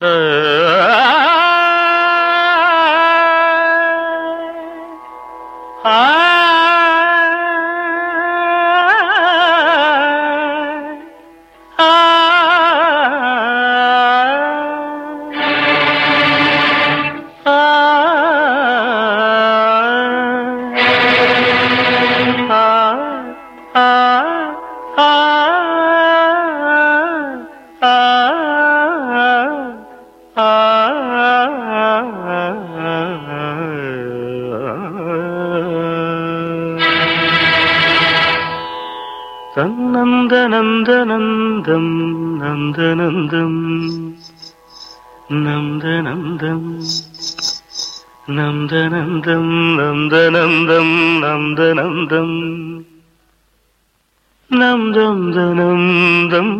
ah தன்னந்த நந்த நந்தம் நந்த நந்தம் நந்த நந்தம் நந்த நந்தம் நந்த நந்தம் நந்த நந்தம் நந்தம் தனந்தம்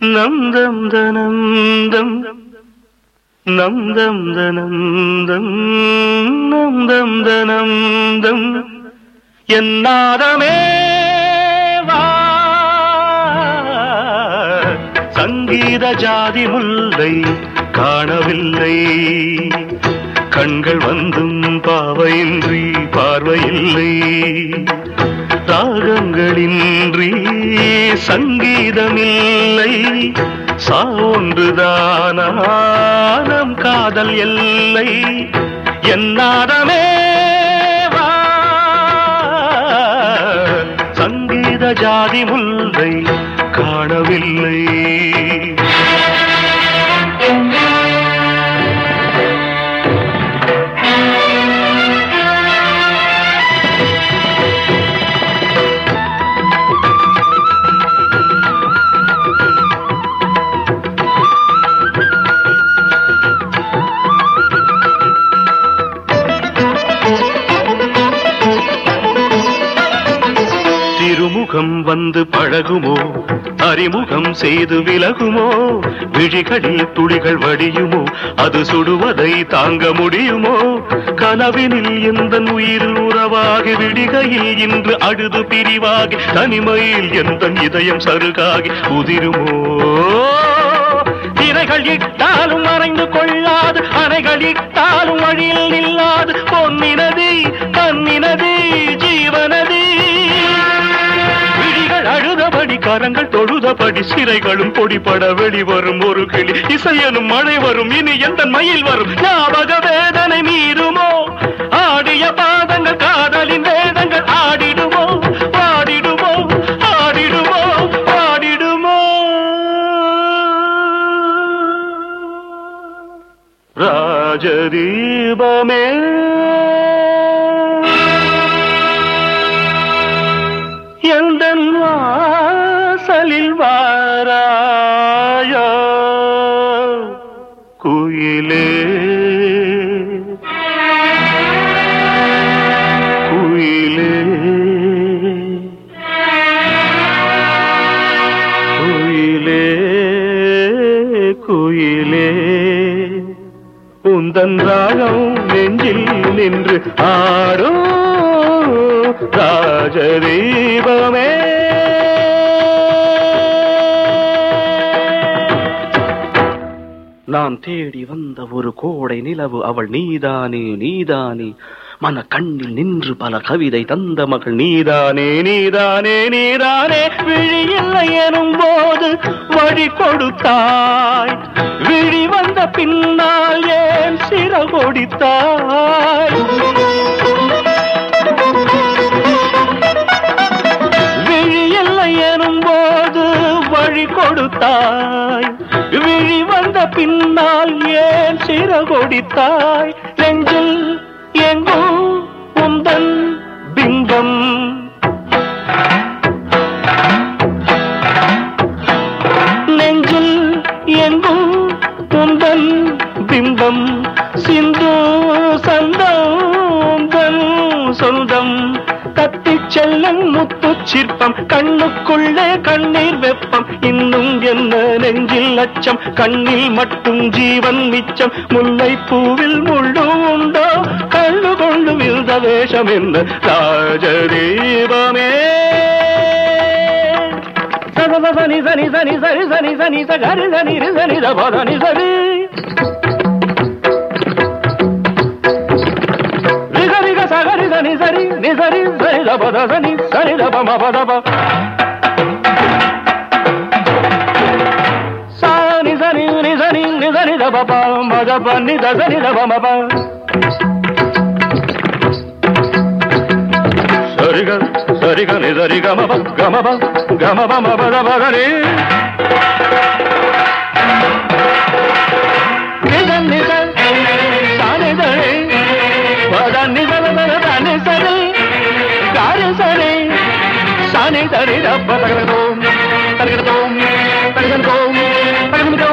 நந்தம் தனந்தம் நந்தம் தனந்தம் நந்தம் தனந்தம் என் நாதமே சங்கீத ஜாதி முல்லை காணவில்லை. கண்கள் வந்தும் பாவையின்றி பார்வையில்லை. ராகங்களின்றி சங்கீதமில்லை. சான்றுதானம் காதல் எல்லை. என்னாதமே வா. சங்கீத ஜாதி முல்லை காணவில்லை. திருமுகம் வந்து பழகுமோ? அறிமுகம் செய்து விலகுமோ? விழிகளில் துளிகள் வடியுமோ? அது சுடுவதை தாங்க முடியுமோ? கனவினில் எந்த உயிர் உறவாகி விடிகையில் இன்று அழுது பிரிவாகி தனிமையில் எந்த இதயம் சருகாகி உதிருமோ? திரைகள் இட்டாலும் மறைந்து கொள்ளாது அணைகள் இட்டாலும் வழியில் கரங்கள் தொழுதபடி சிறைகளும் பொடிபட வெளிவரும் ஒரு கிளி. இசையனும் மழை வரும் இனி எந்த மயில் வரும்? ஞாபக வேதனை மீறுமோ? ஆடிய பாதங்கள் காதலின் வேதங்கள் ஆடிடுமோ? பாடிடுமோ? ஆடிடுமோ? பாடிடுமோ? ராஜதீபமே. உந்தன் ராகம் நெஞ்சில் நின்று ஆடோ ராஜதீபமே. நான் தேடி வந்த ஒரு கோடை நிலவு அவள் நீதானே நீதானே. மன கண்ணில் நின்று பல கவிதை தந்த மகள் நீதானே நீதானே நீதானே விழியில்லை எனும் போது வழி கொடுத்தாய். விழி வந்த பின்னால் ஏன் சிற கொடுத்தாய் விழி இல்லை எனும் போது வழி கொடுத்தாய். விழி வந்த பின்னால் ஏன் சிற கொடுத்தாய் நெஞ்சில் எங்க சிற்பம் கண்ணுக்குள்ளே கண்ணீர் வெப்பம். இன்னும் என்ன நெஞ்சில் அச்சம்? கண்ணில் மட்டும் ஜீவன் மிச்சம். முல்லை பூவில் முள்ளும் உண்டோ? கல்லு கொள்ளும் இந்த வேஷம் என்ன? ராஜதீபமே. சனி சனி சனி சரி சனி சனி சரி. சனி சனி சனி சரி சகரி சரி దబ దని సని దబ మబ దబ సని సని ని సని ని సని దబ ప మద ప ని ద సని దబ మబ సరిగ సరిగ ని సరిగ మబ గమ బ గమ బ మబ దబ దని నిజ నిజ సాని దని పద నిజ సరి. సాని దని ద ప తగలతో తగలతో తగలతో తగలతో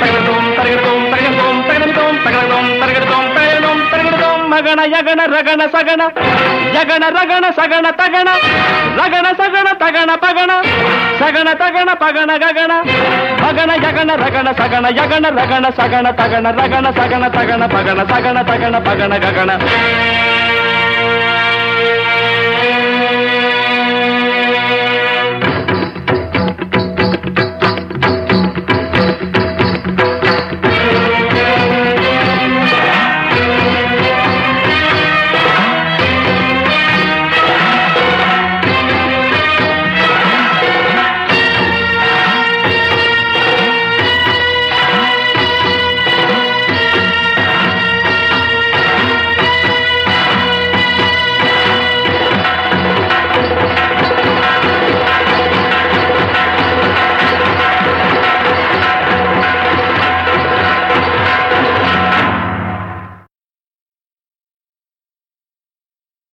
తగలతో తగలతో తగలతో తగలతో తగలతో తగలతో తగలతో తగలతో మగణ యగణ రగణ సగణ యగణ రగణ సగణ తగణ రగణ సగణ తగణ పగణ సగణ తగణ పగణ గగణ పగణ యగణ రగణ సగణ యగణ రగణ సగణ తగణ రగణ సగణ తగణ పగణ సగణ తగణ పగణ గగణ.